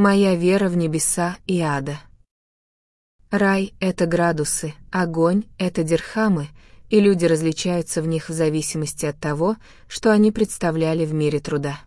моя вера в небеса и ада. Рай — это градусы, огонь — это дирхамы, и люди различаются в них в зависимости от того, что они представляли в мире труда.